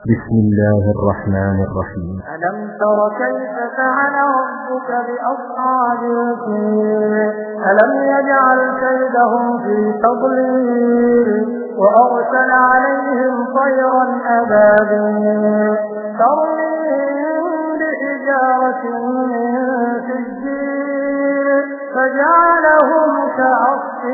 بسم الله الرحمن الرحيم. ألم تر كيف فعل ربك بأصحاب الكير ألم يجعل كيدهم في تضليل وأرسل عليهم طيرا أبابيل؟ ترميهم بحجارة من سجيل فجعلهم كعصف